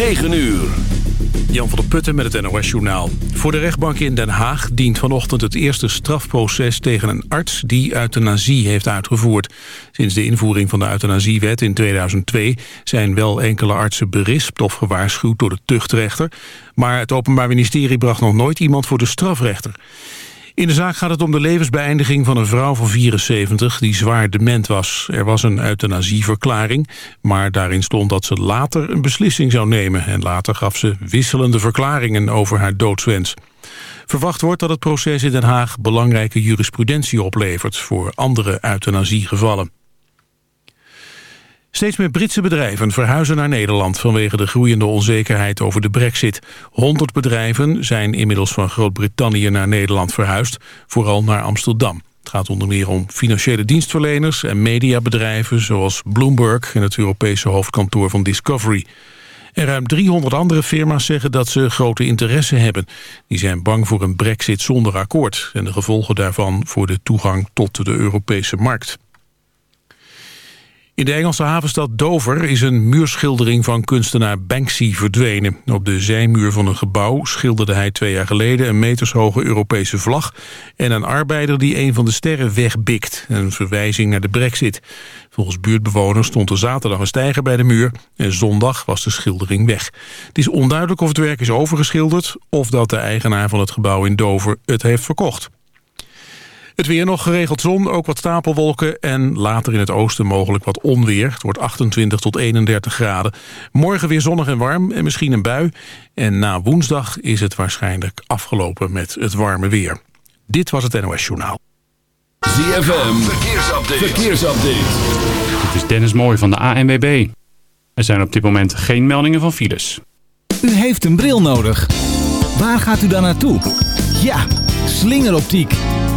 9 uur. Jan van der Putten met het NOS-journaal. Voor de rechtbank in Den Haag dient vanochtend het eerste strafproces tegen een arts die euthanasie heeft uitgevoerd. Sinds de invoering van de euthanasiewet in 2002 zijn wel enkele artsen berispt of gewaarschuwd door de tuchtrechter. Maar het Openbaar Ministerie bracht nog nooit iemand voor de strafrechter. In de zaak gaat het om de levensbeëindiging van een vrouw van 74 die zwaar dement was. Er was een euthanasieverklaring, maar daarin stond dat ze later een beslissing zou nemen. En later gaf ze wisselende verklaringen over haar doodswens. Verwacht wordt dat het proces in Den Haag belangrijke jurisprudentie oplevert voor andere euthanasiegevallen. Steeds meer Britse bedrijven verhuizen naar Nederland vanwege de groeiende onzekerheid over de brexit. 100 bedrijven zijn inmiddels van Groot-Brittannië naar Nederland verhuisd, vooral naar Amsterdam. Het gaat onder meer om financiële dienstverleners en mediabedrijven zoals Bloomberg en het Europese hoofdkantoor van Discovery. En ruim 300 andere firma's zeggen dat ze grote interesse hebben. Die zijn bang voor een brexit zonder akkoord en de gevolgen daarvan voor de toegang tot de Europese markt. In de Engelse havenstad Dover is een muurschildering van kunstenaar Banksy verdwenen. Op de zijmuur van een gebouw schilderde hij twee jaar geleden een metershoge Europese vlag en een arbeider die een van de sterren wegbikt. Een verwijzing naar de brexit. Volgens buurtbewoners stond er zaterdag een stijger bij de muur en zondag was de schildering weg. Het is onduidelijk of het werk is overgeschilderd of dat de eigenaar van het gebouw in Dover het heeft verkocht. Het weer nog geregeld zon, ook wat stapelwolken... en later in het oosten mogelijk wat onweer. Het wordt 28 tot 31 graden. Morgen weer zonnig en warm en misschien een bui. En na woensdag is het waarschijnlijk afgelopen met het warme weer. Dit was het NOS Journaal. ZFM, verkeersupdate. verkeersupdate. Het is Dennis Mooij van de ANWB. Er zijn op dit moment geen meldingen van files. U heeft een bril nodig. Waar gaat u dan naartoe? Ja, slingeroptiek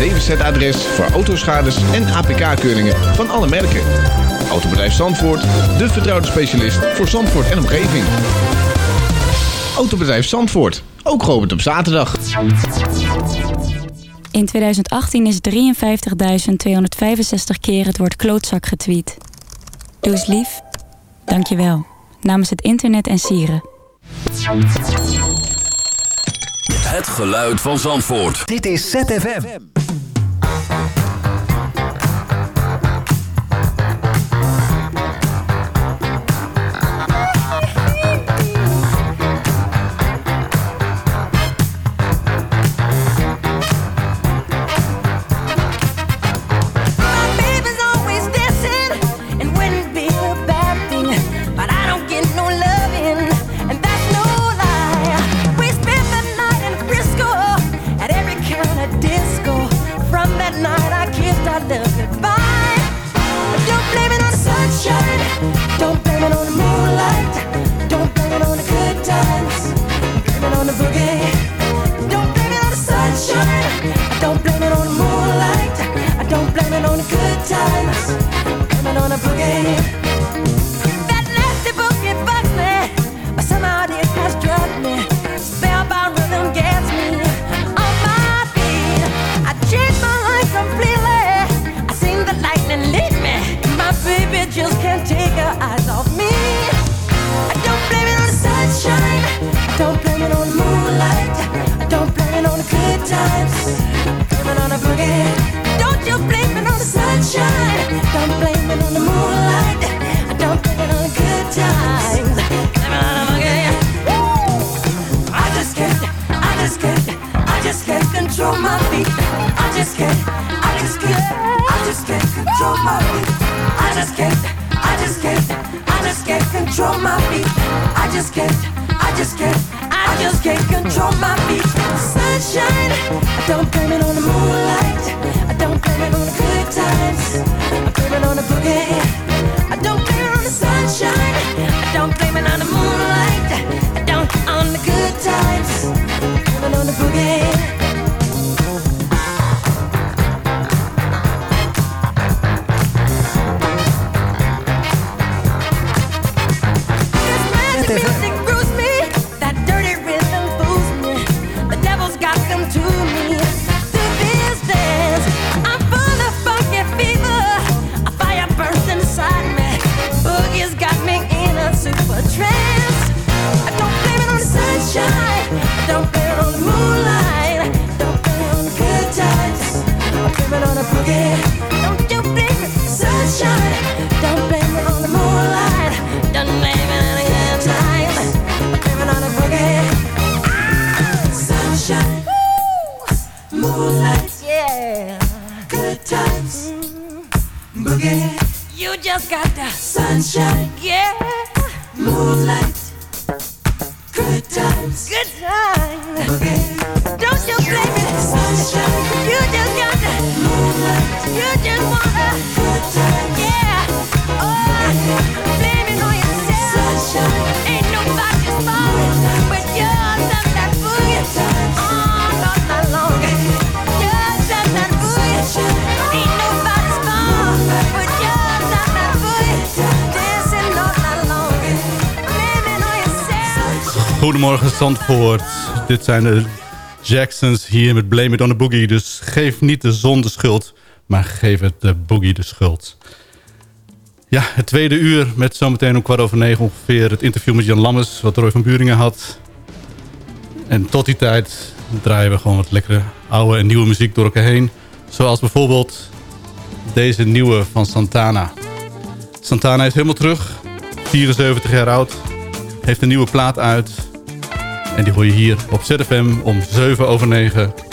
DWZ-adres voor autoschades en APK-keuringen van alle merken. Autobedrijf Zandvoort, de vertrouwde specialist voor Zandvoort en omgeving. Autobedrijf Zandvoort, ook geopend op zaterdag. In 2018 is 53.265 keer het woord klootzak getweet. Doe eens lief. Dank je wel. Namens het internet en sieren. Het geluid van Zandvoort. Dit is ZFM. sunshine. I don't blame it on the moon. Zandvoort. Dit zijn de Jacksons hier met Blame It On The Boogie. Dus geef niet de zon de schuld, maar geef het de boogie de schuld. Ja, het tweede uur met zometeen om kwart over negen ongeveer... het interview met Jan Lammers, wat Roy van Buringen had. En tot die tijd draaien we gewoon wat lekkere oude en nieuwe muziek door elkaar heen. Zoals bijvoorbeeld deze nieuwe van Santana. Santana is helemaal terug, 74 jaar oud. Heeft een nieuwe plaat uit en die hoor je hier op ZFM om 7 over 9.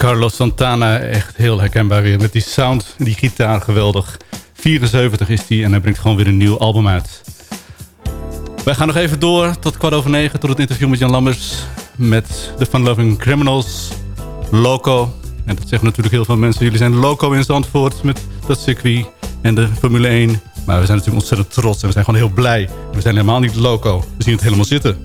Carlos Santana, echt heel herkenbaar weer. Met die sound, die gitaar, geweldig. 74 is die en hij brengt gewoon weer een nieuw album uit. Wij gaan nog even door tot kwart over negen... tot het interview met Jan Lammers... met de Fun Loving Criminals, Loco. En dat zeggen natuurlijk heel veel mensen. Jullie zijn loco in Zandvoort met dat circuit en de Formule 1. Maar we zijn natuurlijk ontzettend trots en we zijn gewoon heel blij. We zijn helemaal niet loco. We zien het helemaal zitten.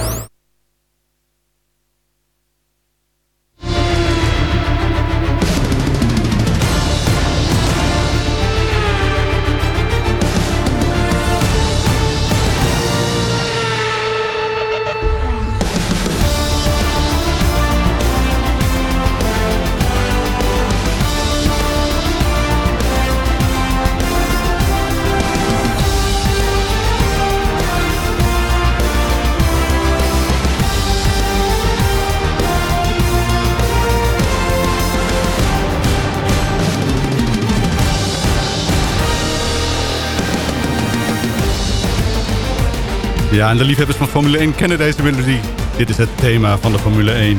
Ja, en de liefhebbers van Formule 1 kennen deze melodie. Dit is het thema van de Formule 1.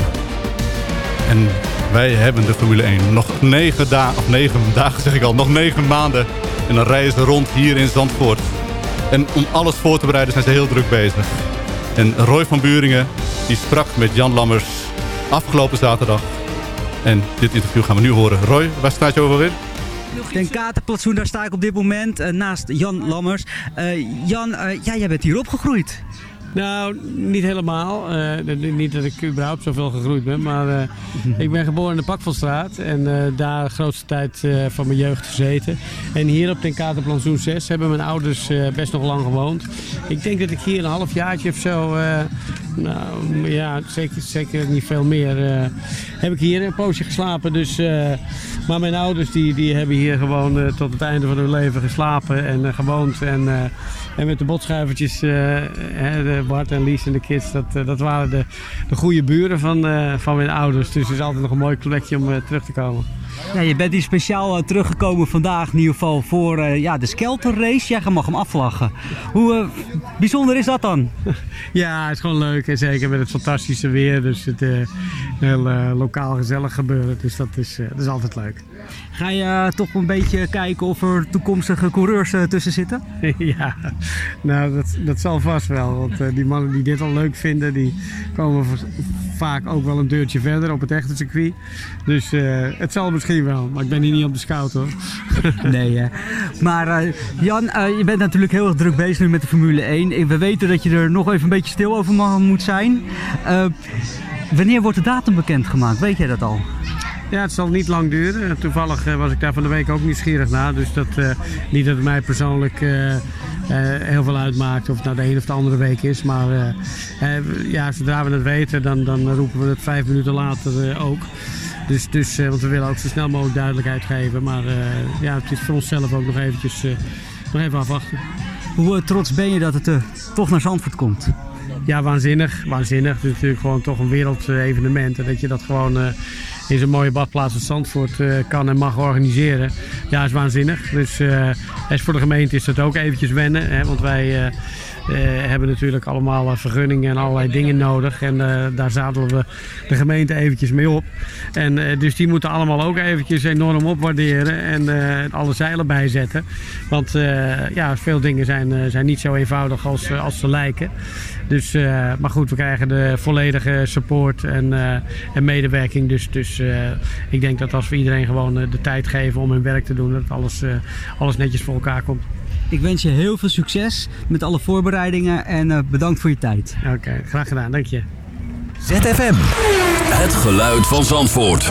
En wij hebben de Formule 1 nog negen dagen, of zeg ik al, nog negen maanden. En dan rijden ze rond hier in Zandvoort. En om alles voor te bereiden zijn ze heel druk bezig. En Roy van Buringen, die sprak met Jan Lammers afgelopen zaterdag. En dit interview gaan we nu horen. Roy, waar staat je over weer? Ten Katerplatsoen, daar sta ik op dit moment eh, naast Jan Lammers. Eh, Jan, eh, ja, jij bent hier opgegroeid. Nou, niet helemaal. Eh, niet dat ik überhaupt zoveel gegroeid ben. Maar eh, ik ben geboren in de Pakvalstraat. En eh, daar de grootste tijd van mijn jeugd gezeten. En hier op Ten Katerplantsoen 6 hebben mijn ouders best nog lang gewoond. Ik denk dat ik hier een halfjaartje of zo... nou ja, zeker, zeker niet veel meer. heb ik hier een poosje geslapen. Dus, maar mijn ouders die, die hebben hier gewoon tot het einde van hun leven geslapen en gewoond. En, en met de botschuivertjes, eh, Bart en Lies en de kids, dat, eh, dat waren de, de goede buren van, eh, van mijn ouders. Dus het is altijd nog een mooi plekje om terug te komen. Ja, je bent hier speciaal eh, teruggekomen vandaag in ieder geval voor eh, ja, de Skelter race. Jij mag hem afvlaggen. Hoe eh, bijzonder is dat dan? Ja, het is gewoon leuk. En zeker met het fantastische weer. Dus het heel lokaal gezellig gebeuren. Dus dat is, dat is altijd leuk. Ga je toch een beetje kijken of er toekomstige coureurs tussen zitten? ja, nou dat, dat zal vast wel. Want die mannen die dit al leuk vinden, die komen vaak ook wel een deurtje verder op het echte circuit. Dus eh, het zal misschien wel. Maar ik ben hier niet op de scout hoor. Nee, hè. Maar eh, Jan, eh, je bent natuurlijk heel erg druk bezig nu met de Formule 1. Ik- We weten dat je er nog even een beetje stil over mag- moet zijn. Wanneer wordt de datum bekendgemaakt? Weet jij dat al? Ja, het zal niet lang duren. Toevallig eh, was ik daar van de week ook nieuwsgierig naar. Dus dat, eh, niet dat het mij persoonlijk eh, heel veel uitmaakt of het nou de een of de andere week is. Maar ja, zodra we het weten, dan, dan roepen we het vijf minuten later ook. Dus, dus, want we willen ook zo snel mogelijk duidelijkheid geven. Maar ja, het is voor onszelf ook nog eventjes nog even afwachten. Hoe trots ben je dat het toch naar Zandvoort komt? Ja, waanzinnig. Waanzinnig. Het is natuurlijk gewoon toch een wereldevenement. En dat je dat gewoon in zo'n mooie badplaats als Zandvoort eh, kan en mag organiseren. Ja, is waanzinnig. Dus eh, voor de gemeente is dat ook eventjes wennen. Hè, want wij eh, hebben natuurlijk allemaal vergunningen en allerlei dingen nodig. En daar zadelen we de gemeente eventjes mee op. En dus die moeten allemaal ook eventjes enorm opwaarderen. En alle zeilen bijzetten. Want ja, veel dingen zijn, zijn niet zo eenvoudig als, als ze lijken. Dus, eh, maar goed, we krijgen de volledige support en, eh, en medewerking. Dus, dus eh, ik denk dat als we iedereen gewoon de tijd geven om hun werk te doen, dat alles, eh, alles netjes voor elkaar komt. Ik wens je heel veel succes met alle voorbereidingen en eh, bedankt voor je tijd. Oké, graag gedaan. Dank je. ZFM. Het geluid van Zandvoort.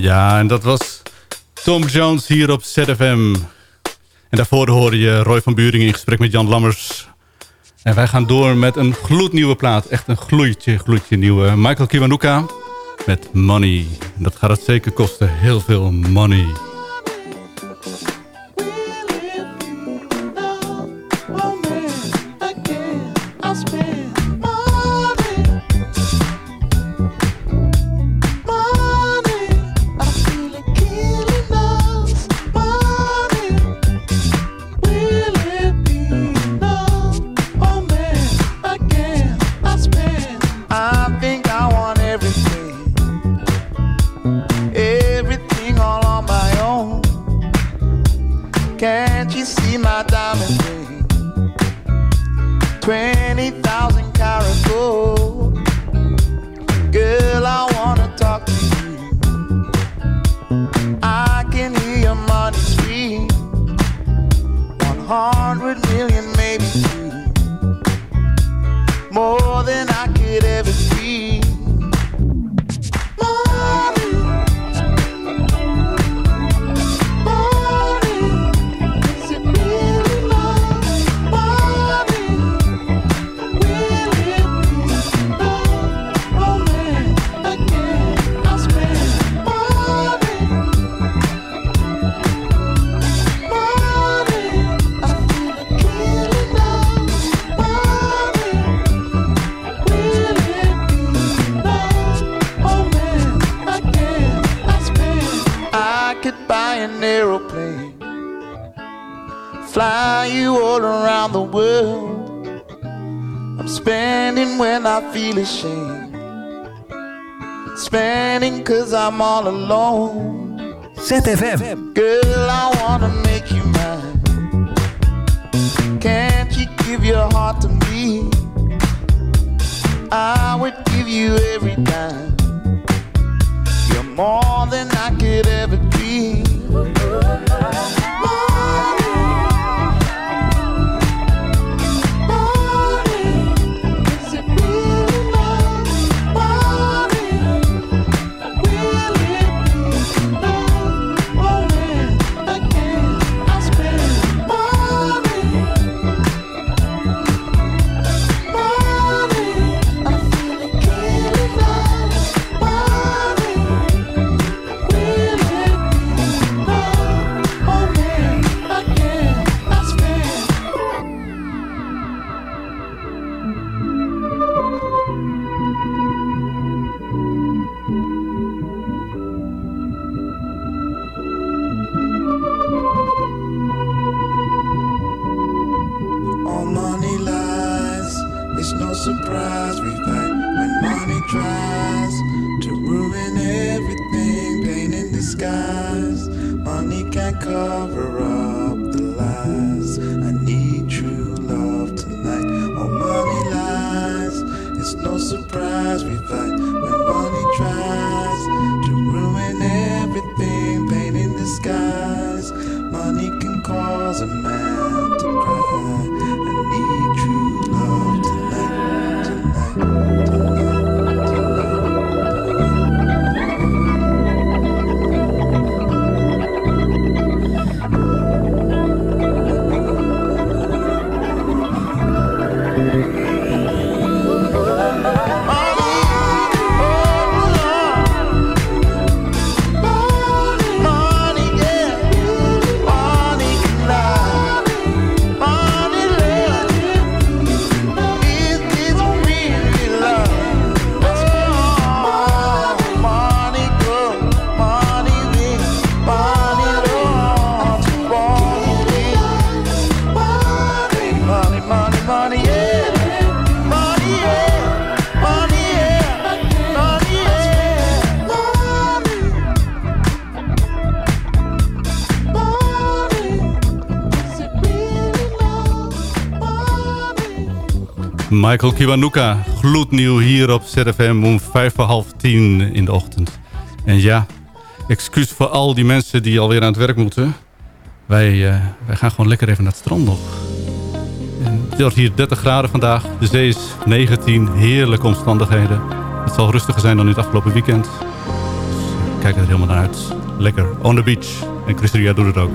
Ja, en dat was Tom Jones hier op ZFM. En daarvoor hoorde je Roy van Buringen in gesprek met Jan Lammers. En wij gaan door met een gloednieuwe plaat. Echt een gloedje, gloedje nieuwe. Michael Kiwanuka met Money. En dat gaat het zeker kosten. Heel veel money. Around the world. I'm spending when I feel ashamed. Spending cause I'm all alone. ZFM. Girl, I wanna make you mine. Can't you give your heart to me? I would give you every dime. You're more than I could ever dream. as a man. Michael Kiwanuka, gloednieuw hier op ZFM om vijf voor half tien in de ochtend. En ja, excuus voor al die mensen die alweer aan het werk moeten. Wij, eh, wij gaan gewoon lekker even naar het strand nog. Het wordt hier 30 graden vandaag. De zee is 19, heerlijke omstandigheden. Het zal rustiger zijn dan in het afgelopen weekend. Dus kijk er helemaal naar uit. Lekker, on the beach. En Christeria doet het ook.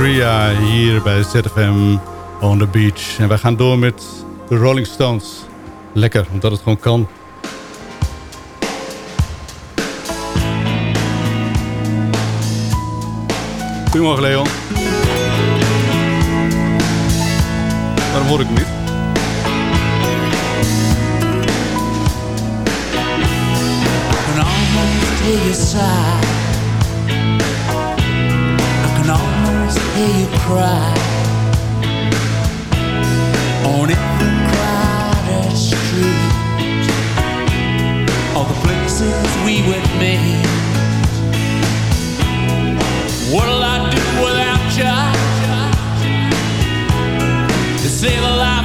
Priya hier bij ZFM on the beach. En wij gaan door met de Rolling Stones. Lekker, omdat het gewoon kan. Goedemorgen Leon. Waarom hoor ik hem niet? Side hear you cry on every crowded street. All the places we would meet. What'll I do without you? To save a life?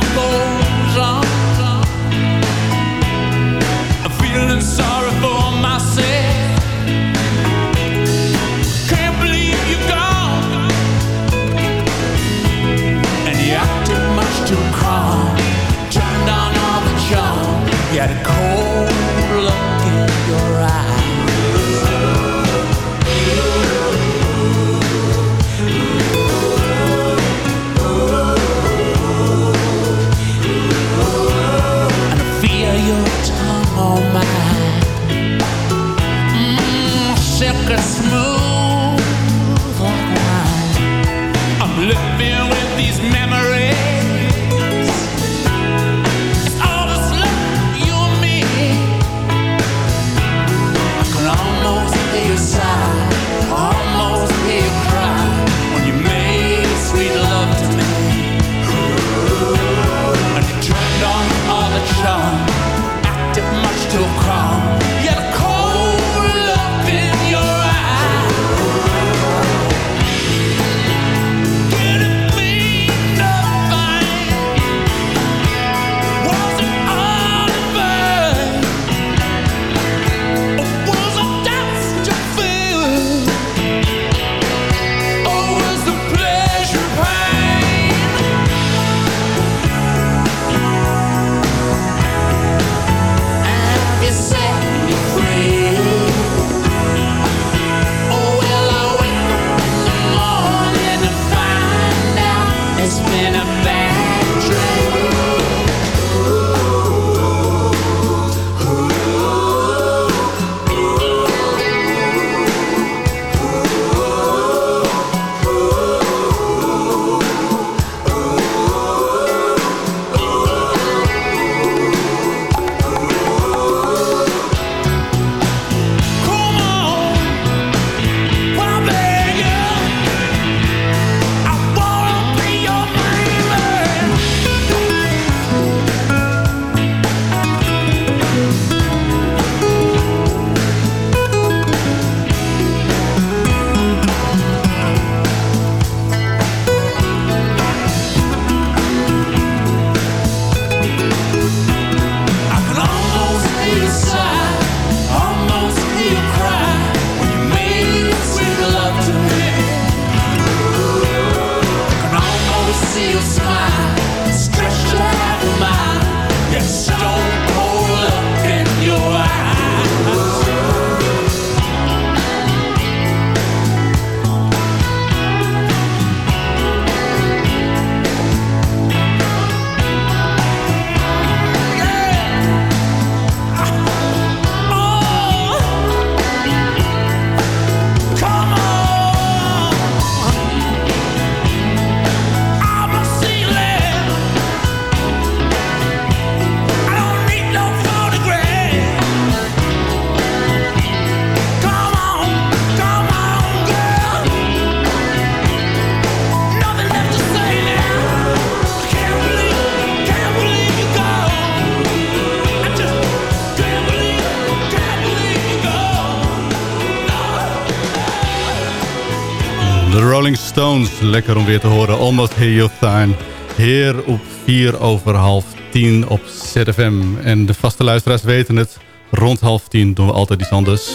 Lekker om weer te horen. Almost Hear Your Time. Heer op 4 over half 10 op ZFM. En de vaste luisteraars weten het. Rond half 10 doen we altijd iets anders.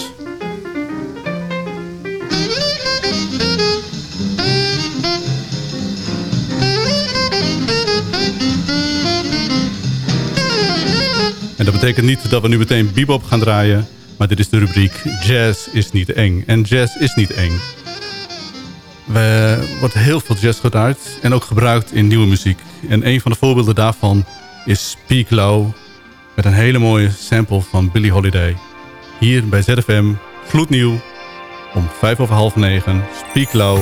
En dat betekent niet dat we nu meteen bebop gaan draaien. Maar dit is de rubriek Jazz is niet eng. En jazz is niet eng. Er wordt heel veel jazz gedraaid en ook gebruikt in nieuwe muziek. En een van de voorbeelden daarvan is Speak Low... met een hele mooie sample van Billie Holiday. Hier bij ZFM, gloednieuw, om vijf over half negen, Speak Low...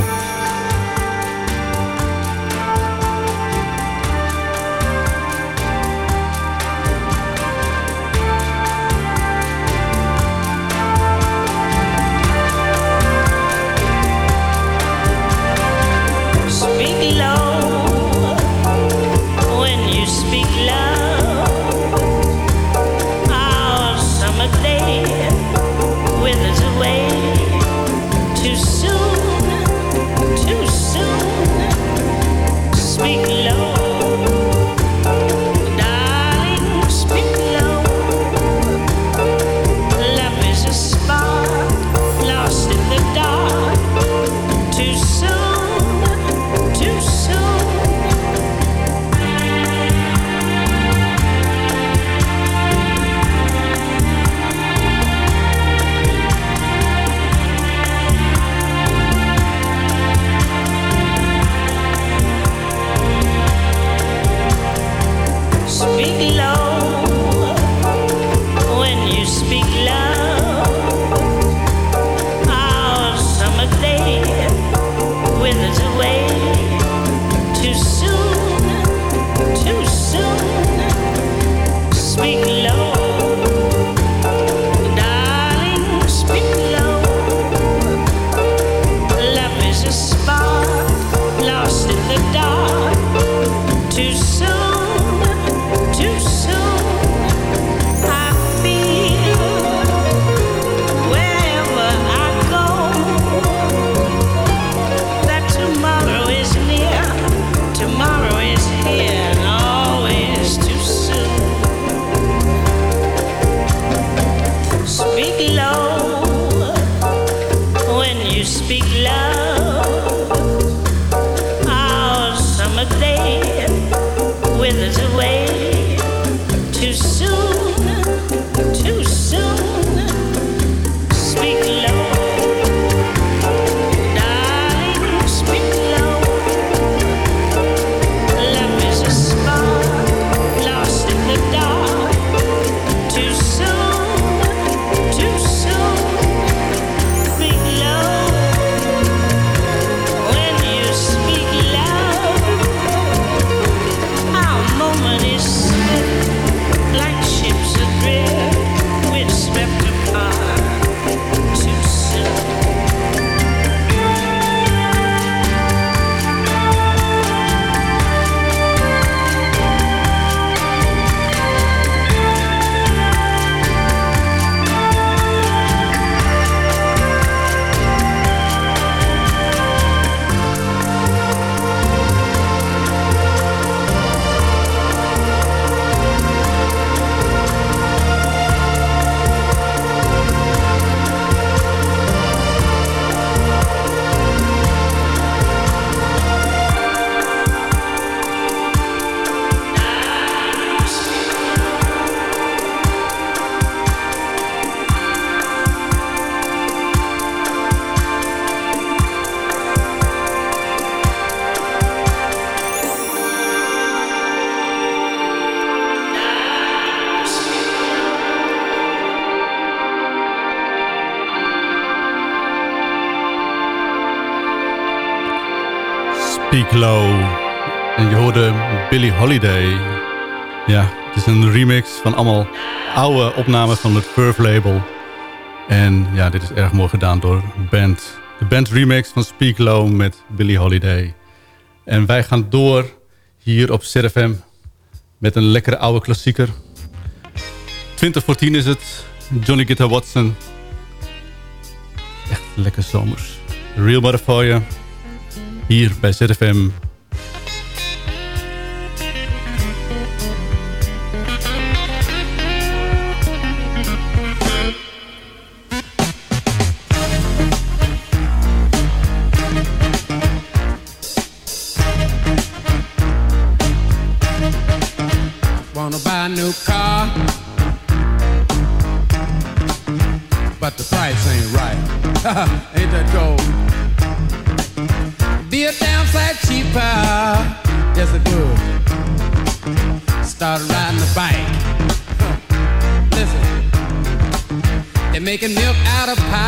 Speak Low. En je hoorde Billie Holiday. Ja, het is een remix van allemaal oude opnames van het Verve label. En ja, dit is erg mooi gedaan door band. De band remix van Speak Low met Billie Holiday. En wij gaan door hier op ZFM met een lekkere oude klassieker. 20 voor 10 is het. Johnny Guitar Watson. Echt lekker zomers. Real Motherfucker. Hier bij ZFM. Out of powder.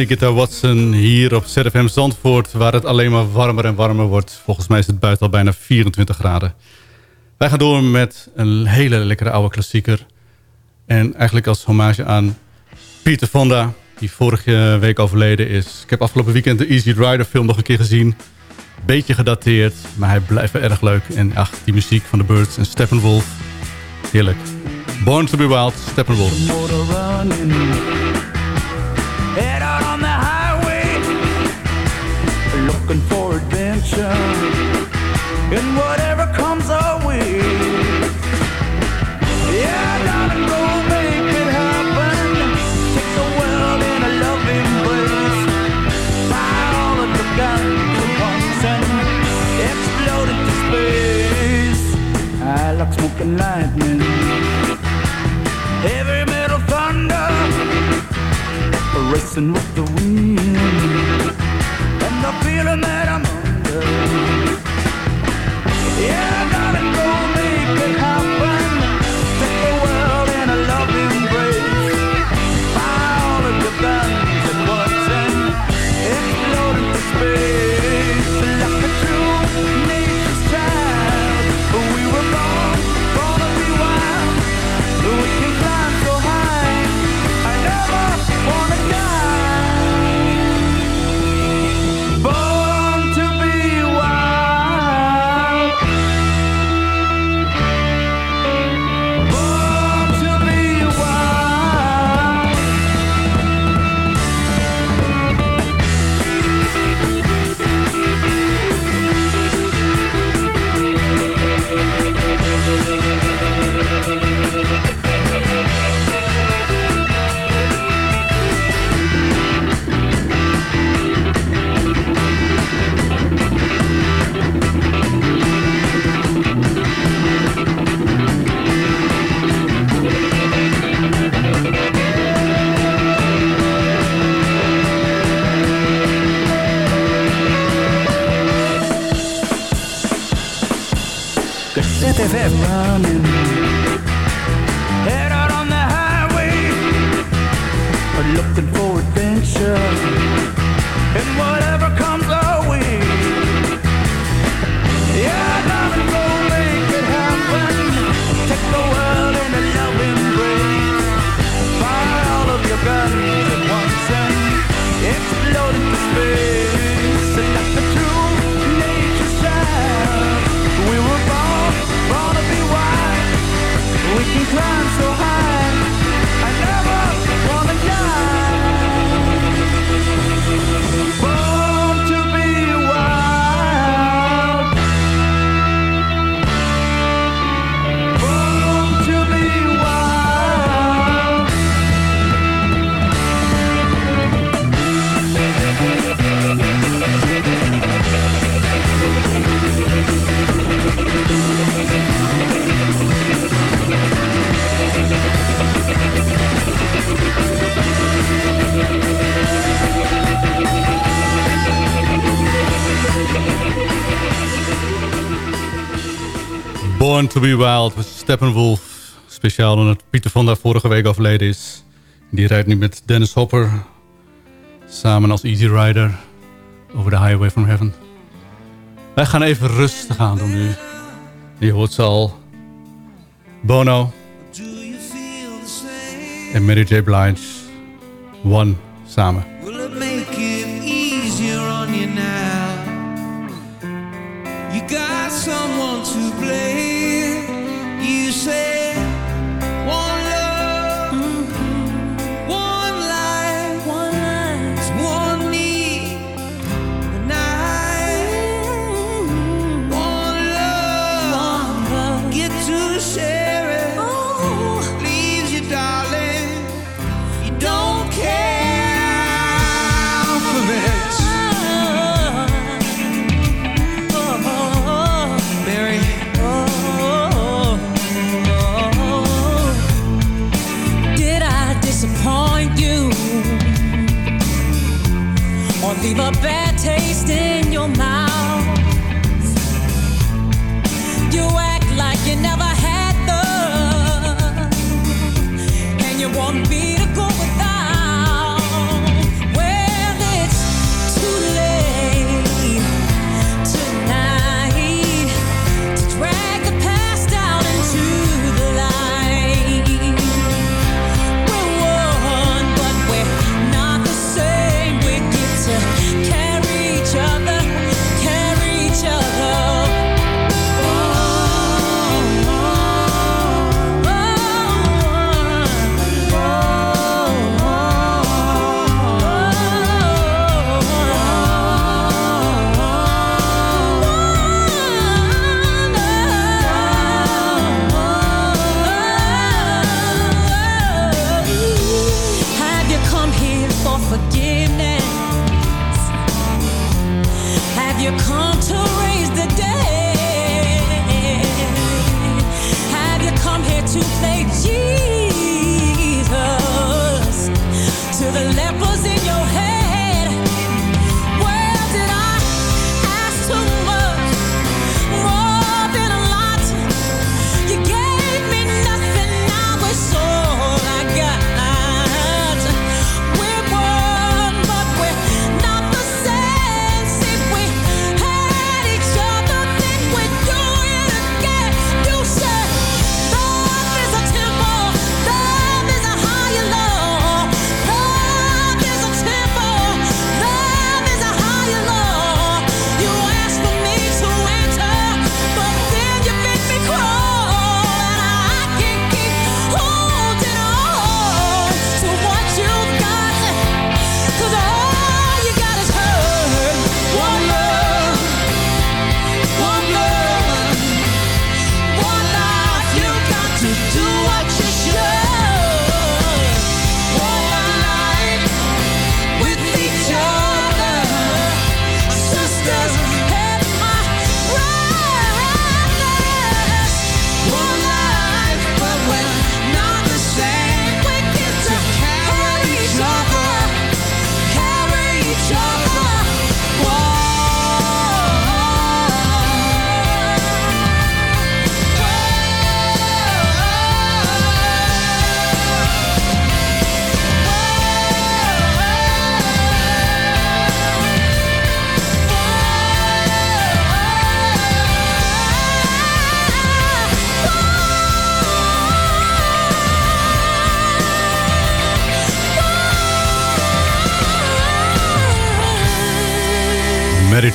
Nikita Watson hier op ZFM Zandvoort... waar het alleen maar warmer en warmer wordt. Volgens mij is het buiten al bijna 24 graden. Wij gaan door met een hele lekkere oude klassieker. En eigenlijk als hommage aan Pieter Fonda... die vorige week overleden is. Ik heb afgelopen weekend de Easy Rider film nog een keer gezien. Beetje gedateerd, maar hij blijft erg leuk. En ach, die muziek van de Birds en Steppenwolf. Heerlijk. Born to be Wild, Steppenwolf. head out on the highway, looking for adventure and whatever comes our way. Yeah, darling, go make it happen. Take the world in a loving place. Buy all of the guns at once and explode into space. I like smoking lightning. messing with the ZFM. Running. Head out on the highway, looking for adventure. Born to be Wild met Steppenwolf. Speciaal omdat Pieter van daar vorige week overleden is. Die rijdt nu met Dennis Hopper. Samen als Easy Rider. Over de Highway from Heaven. Wij gaan even rustig aan doen nu. Je hoort ze al. Bono. En Mary J. Blige. One samen.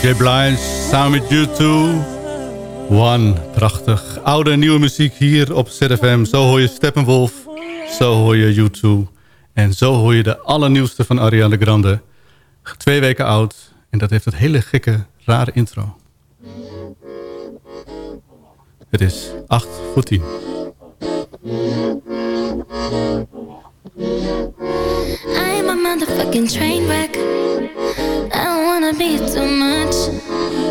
J. Blige, samen met U2. One, prachtig. Oude en nieuwe muziek hier op ZFM. Zo hoor je Steppenwolf, zo hoor je U2. En zo hoor je de allernieuwste van Ariana Grande. Twee weken oud. En dat heeft het hele gekke, rare intro. Het is 8 voor 10. I'm a motherfucking train wreck. I don't wanna be too much,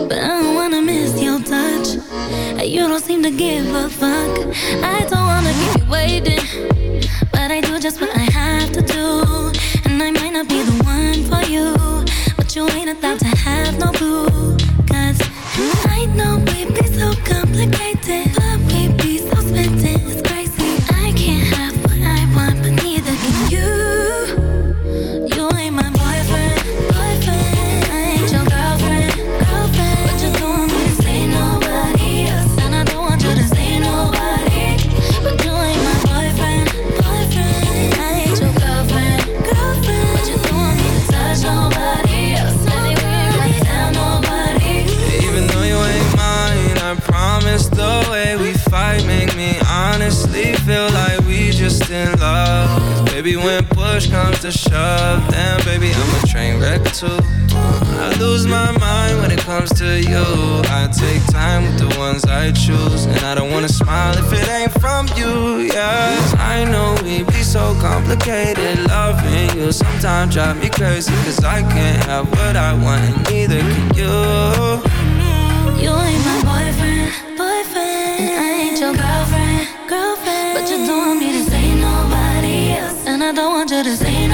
but I don't wanna miss your touch. You don't seem to give a fuck. I don't wanna keep you waiting, but I do just what I have to do. And I might not be the one for you, but you ain't about to have no clue. Cause I know we'd be so complicated, to shove, then baby, I'm a train wreck too. I lose my mind when it comes to you. I take time with the ones I choose, and I don't wanna smile if it ain't from you. Yeah, I know we be so complicated. Loving you sometimes drive me crazy, cause I can't have what I want, and neither can you. You ain't my boyfriend, boyfriend. and I ain't your girlfriend, girlfriend. But you don't want me to say nobody else, and I don't want you to say nobody.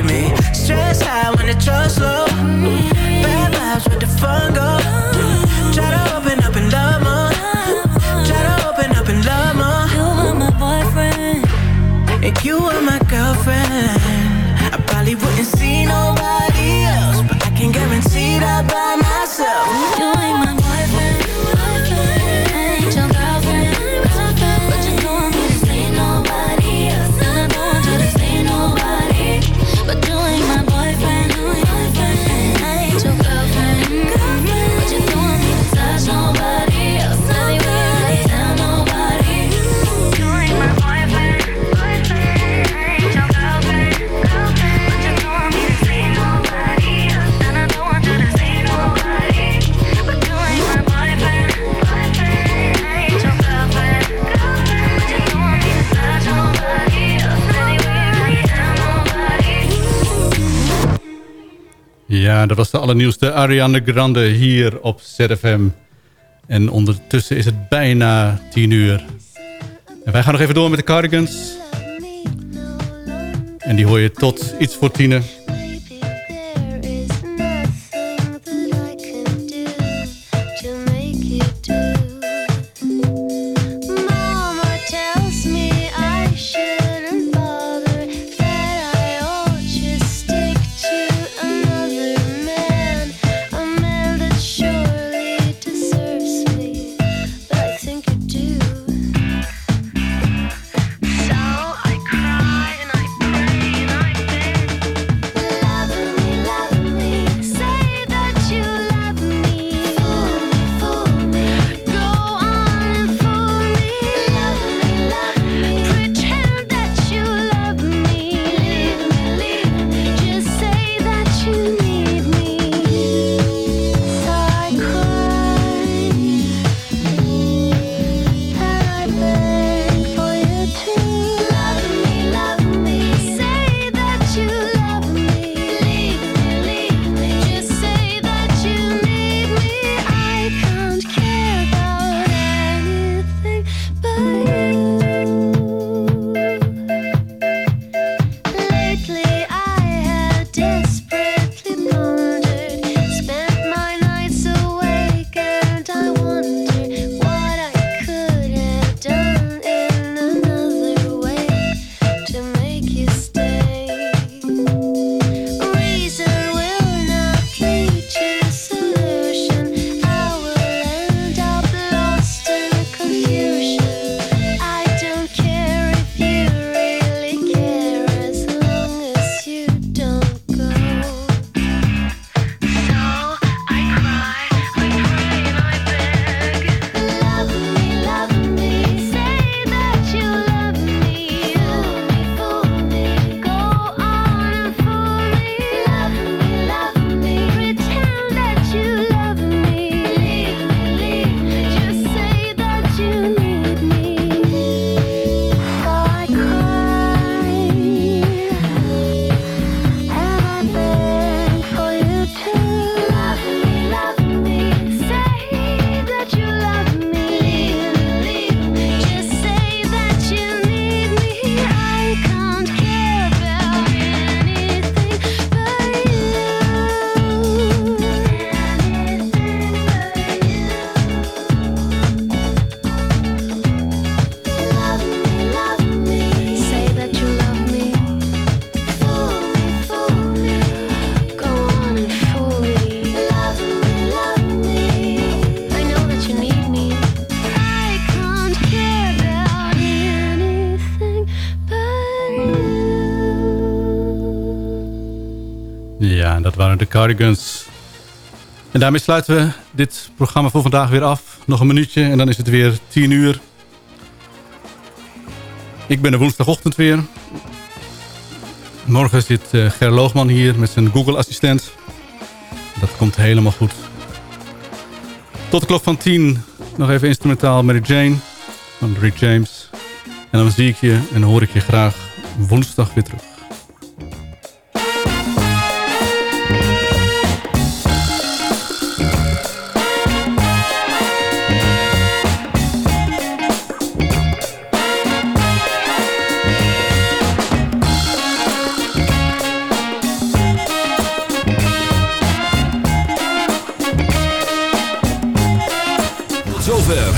Dat was de allernieuwste Ariana Grande hier op ZFM. En ondertussen is het bijna 10 uur. En wij gaan nog even door met de Cardigans. En die hoor je tot iets voor tienen. de Cardigans. En daarmee sluiten we dit programma voor vandaag weer af. Nog een minuutje en dan is het weer 10 uur. Ik ben er woensdagochtend weer. Morgen zit eh, Ger Loogman hier met zijn Google-assistent. Dat komt helemaal goed. Tot de klok van 10. Nog even instrumentaal Mary Jane van Rick James. En dan zie ik je en hoor ik je graag woensdag weer terug.